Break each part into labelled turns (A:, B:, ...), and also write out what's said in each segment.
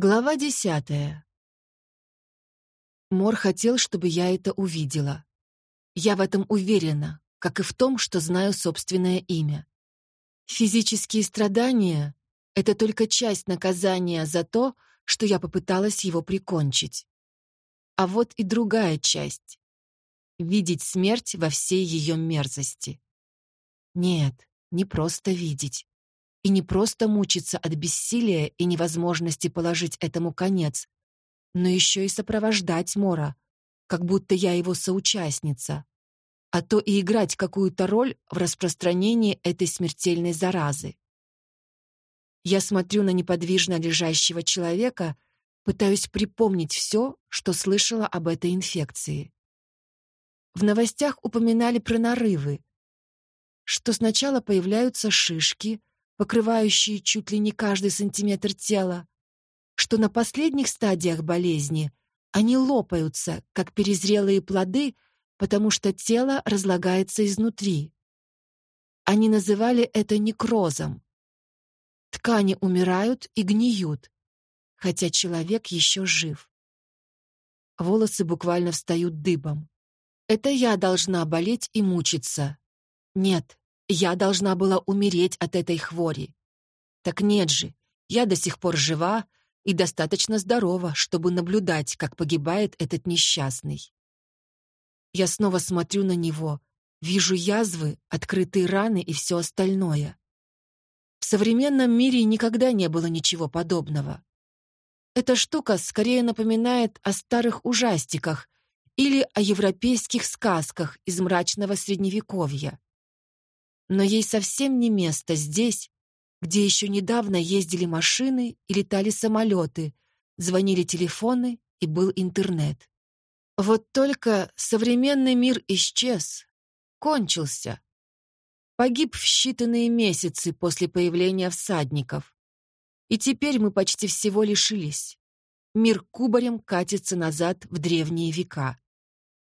A: Глава десятая. Мор хотел, чтобы я это увидела. Я в этом уверена, как и в том, что знаю собственное имя. Физические страдания — это только часть наказания за то, что я попыталась его прикончить. А вот и другая часть — видеть смерть во всей ее мерзости. Нет, не просто видеть и не просто мучиться от бессилия и невозможности положить этому конец, но еще и сопровождать Мора, как будто я его соучастница, а то и играть какую-то роль в распространении этой смертельной заразы. Я смотрю на неподвижно лежащего человека, пытаюсь припомнить все, что слышала об этой инфекции. В новостях упоминали про нарывы, что сначала появляются шишки, покрывающие чуть ли не каждый сантиметр тела, что на последних стадиях болезни они лопаются, как перезрелые плоды, потому что тело разлагается изнутри. Они называли это некрозом. Ткани умирают и гниют, хотя человек еще жив. Волосы буквально встают дыбом. Это я должна болеть и мучиться. Нет, я должна была умереть от этой хвори. Так нет же, я до сих пор жива и достаточно здорова, чтобы наблюдать, как погибает этот несчастный. Я снова смотрю на него, вижу язвы, открытые раны и все остальное. В современном мире никогда не было ничего подобного. Эта штука скорее напоминает о старых ужастиках или о европейских сказках из мрачного средневековья. Но ей совсем не место здесь, где еще недавно ездили машины и летали самолеты, звонили телефоны и был интернет. Вот только современный мир исчез, кончился. Погиб в считанные месяцы после появления всадников. И теперь мы почти всего лишились. Мир кубарем катится назад в древние века.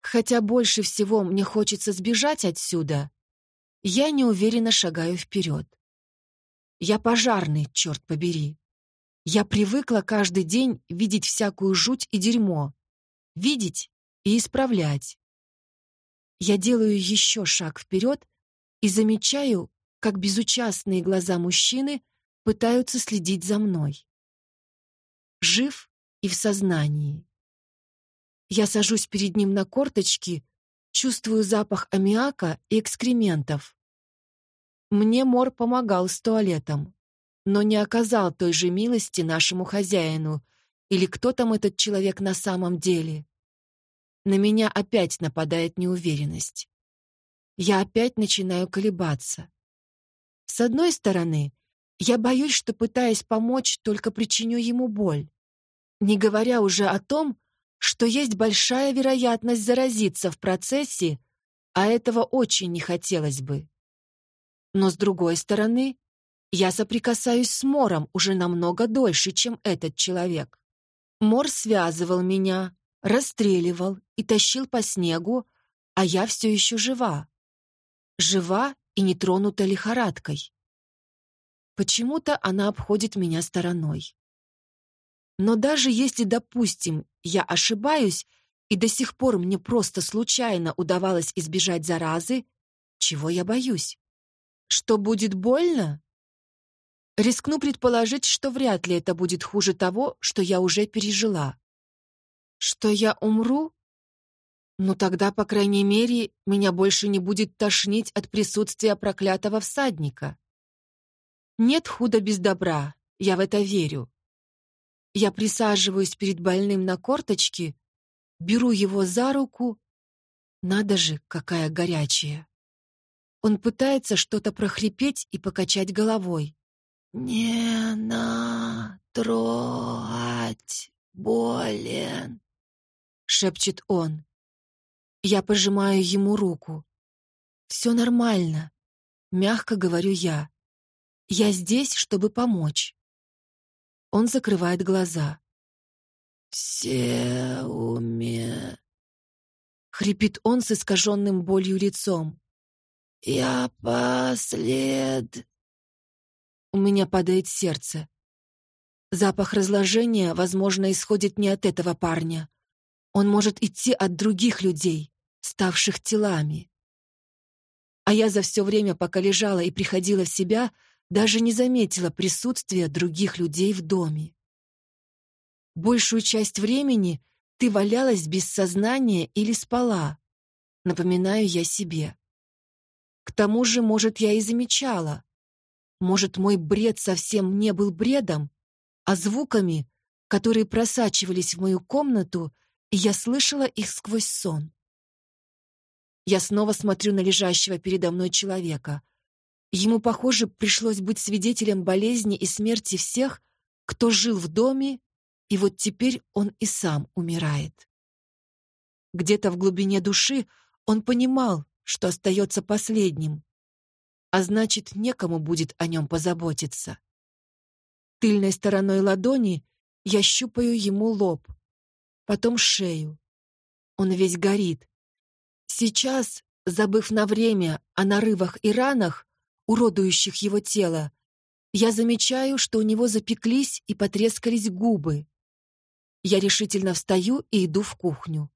A: Хотя больше всего мне хочется сбежать отсюда, я неуверенно шагаю вперед. Я пожарный, черт побери. Я привыкла каждый день видеть всякую жуть и дерьмо. Видеть и исправлять. Я делаю еще шаг вперед и замечаю, как безучастные глаза мужчины пытаются следить за мной. Жив и в сознании. Я сажусь перед ним на корточки Чувствую запах аммиака и экскрементов. Мне Мор помогал с туалетом, но не оказал той же милости нашему хозяину, или кто там этот человек на самом деле. На меня опять нападает неуверенность. Я опять начинаю колебаться. С одной стороны, я боюсь, что, пытаясь помочь, только причиню ему боль. Не говоря уже о том, что есть большая вероятность заразиться в процессе, а этого очень не хотелось бы. Но с другой стороны, я соприкасаюсь с Мором уже намного дольше, чем этот человек. Мор связывал меня, расстреливал и тащил по снегу, а я все еще жива. Жива и не тронута лихорадкой. Почему-то она обходит меня стороной. Но даже если, допустим, я ошибаюсь, и до сих пор мне просто случайно удавалось избежать заразы, чего я боюсь? Что будет больно? Рискну предположить, что вряд ли это будет хуже того, что я уже пережила. Что я умру? Ну тогда, по крайней мере, меня больше не будет тошнить от присутствия проклятого всадника. Нет худа без добра, я в это верю. Я присаживаюсь перед больным на корточки, беру его за руку. Надо же, какая горячая. Он пытается что-то прохрипеть и покачать головой. «Не на трогать, болен», — шепчет он. Я пожимаю ему руку. «Все нормально», — мягко говорю я. «Я здесь, чтобы помочь». Он закрывает глаза. «Все уме...» Хрипит он с искаженным болью лицом. «Я послед...» У меня падает сердце. Запах разложения, возможно, исходит не от этого парня. Он может идти от других людей, ставших телами. А я за все время, пока лежала и приходила в себя, даже не заметила присутствия других людей в доме. Большую часть времени ты валялась без сознания или спала, напоминаю я себе. К тому же, может, я и замечала. Может, мой бред совсем не был бредом, а звуками, которые просачивались в мою комнату, и я слышала их сквозь сон. Я снова смотрю на лежащего передо мной человека. Ему, похоже, пришлось быть свидетелем болезни и смерти всех, кто жил в доме, и вот теперь он и сам умирает. Где-то в глубине души он понимал, что остается последним, а значит, некому будет о нем позаботиться. Тыльной стороной ладони я щупаю ему лоб, потом шею. Он весь горит. Сейчас, забыв на время о нарывах и ранах, уродующих его тело, я замечаю, что у него запеклись и потрескались губы. Я решительно встаю и иду в кухню.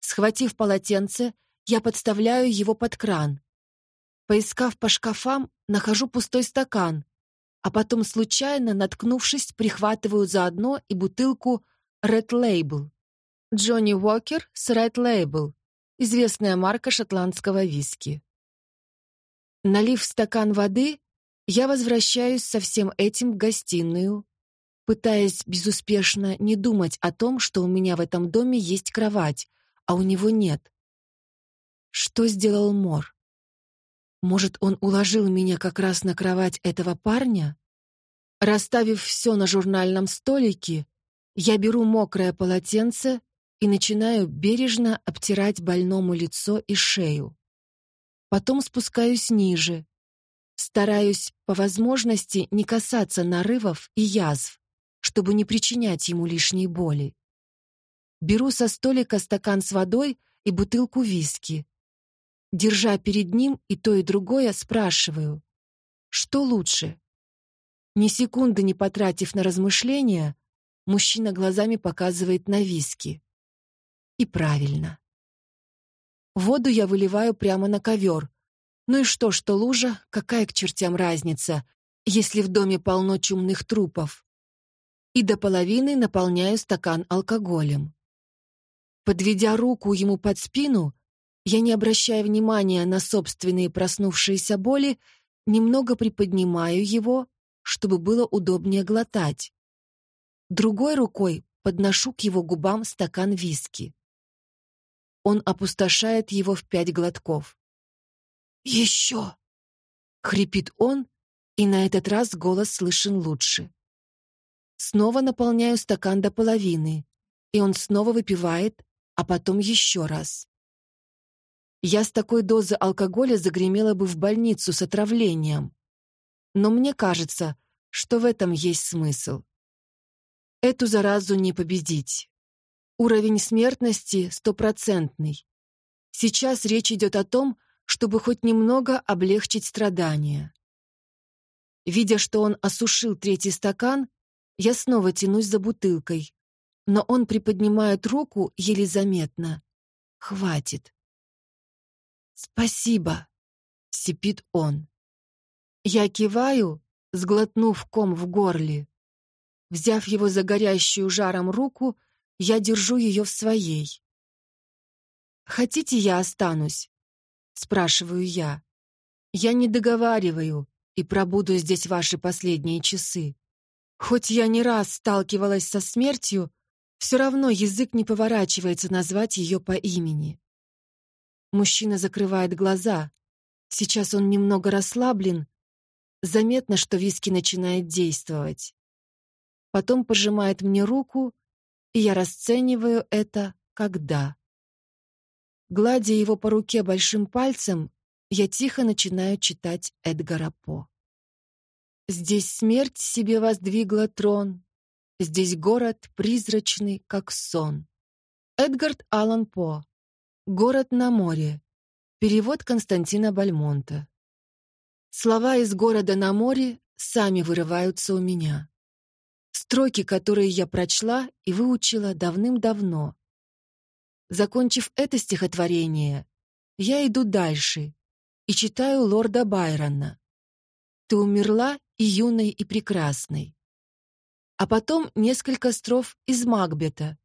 A: Схватив полотенце, я подставляю его под кран. Поискав по шкафам, нахожу пустой стакан, а потом, случайно наткнувшись, прихватываю заодно и бутылку Red Label. Джонни Уокер с Red Label, известная марка шотландского виски. Налив стакан воды, я возвращаюсь со всем этим в гостиную, пытаясь безуспешно не думать о том, что у меня в этом доме есть кровать, а у него нет. Что сделал Мор? Может, он уложил меня как раз на кровать этого парня? Расставив все на журнальном столике, я беру мокрое полотенце и начинаю бережно обтирать больному лицо и шею. Потом спускаюсь ниже, стараюсь по возможности не касаться нарывов и язв, чтобы не причинять ему лишней боли. Беру со столика стакан с водой и бутылку виски. Держа перед ним и то, и другое, спрашиваю, что лучше? Ни секунды не потратив на размышления, мужчина глазами показывает на виски. И правильно. Воду я выливаю прямо на ковер. Ну и что, что лужа, какая к чертям разница, если в доме полно чумных трупов? И до половины наполняю стакан алкоголем. Подведя руку ему под спину, я, не обращая внимания на собственные проснувшиеся боли, немного приподнимаю его, чтобы было удобнее глотать. Другой рукой подношу к его губам стакан виски. Он опустошает его в пять глотков. «Еще!» — хрипит он, и на этот раз голос слышен лучше. Снова наполняю стакан до половины, и он снова выпивает, а потом еще раз. Я с такой дозы алкоголя загремела бы в больницу с отравлением. Но мне кажется, что в этом есть смысл. Эту заразу не победить. Уровень смертности стопроцентный. Сейчас речь идет о том, чтобы хоть немного облегчить страдания. Видя, что он осушил третий стакан, я снова тянусь за бутылкой, но он приподнимает руку еле заметно. Хватит. «Спасибо», — сипит он. Я киваю, сглотнув ком в горле. Взяв его за горящую жаром руку, я держу ее в своей. «Хотите, я останусь?» — спрашиваю я. «Я не договариваю и пробуду здесь ваши последние часы. Хоть я не раз сталкивалась со смертью, все равно язык не поворачивается назвать ее по имени. Мужчина закрывает глаза. Сейчас он немного расслаблен. Заметно, что виски начинает действовать. Потом пожимает мне руку, и я расцениваю это как «да». Гладя его по руке большим пальцем, я тихо начинаю читать Эдгара По. Здесь смерть себе воздвигла трон, Здесь город призрачный, как сон. Эдгард Аллан По. Город на море. Перевод Константина Бальмонта. Слова из города на море сами вырываются у меня. Строки, которые я прочла и выучила давным-давно. Закончив это стихотворение, я иду дальше и читаю лорда Байрона. «Ты умерла и юной, и прекрасной». А потом несколько строф из Макбета.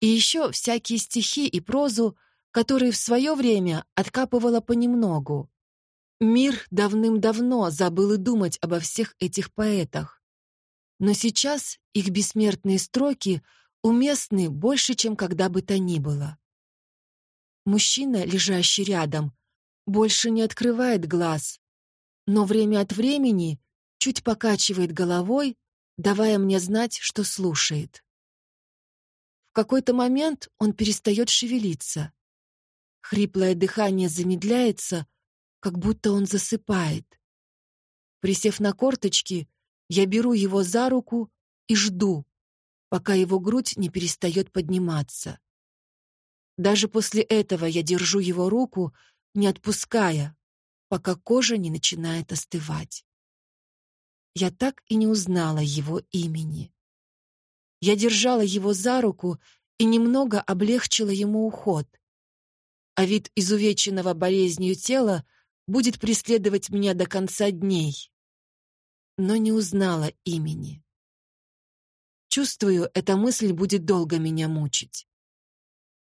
A: И еще всякие стихи и прозу, которые в свое время откапывала понемногу. Мир давным-давно забыл и думать обо всех этих поэтах. Но сейчас их бессмертные строки уместны больше, чем когда бы то ни было. Мужчина, лежащий рядом, больше не открывает глаз, но время от времени чуть покачивает головой, давая мне знать, что слушает. В какой-то момент он перестает шевелиться. Хриплое дыхание замедляется, как будто он засыпает. Присев на корточки, я беру его за руку и жду, пока его грудь не перестает подниматься. Даже после этого я держу его руку, не отпуская, пока кожа не начинает остывать. Я так и не узнала его имени. Я держала его за руку и немного облегчила ему уход — а вид изувеченного болезнью тела будет преследовать меня до конца дней. Но не узнала имени. Чувствую, эта мысль будет долго меня мучить.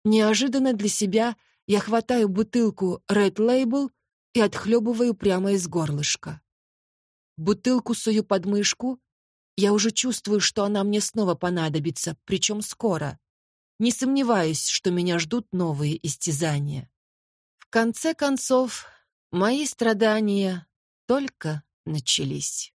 A: Неожиданно для себя я хватаю бутылку Red Label и отхлебываю прямо из горлышка. Бутылку сую под мышку, я уже чувствую, что она мне снова понадобится, причем скоро. Не сомневаюсь, что меня ждут новые истязания. В конце концов, мои страдания только начались.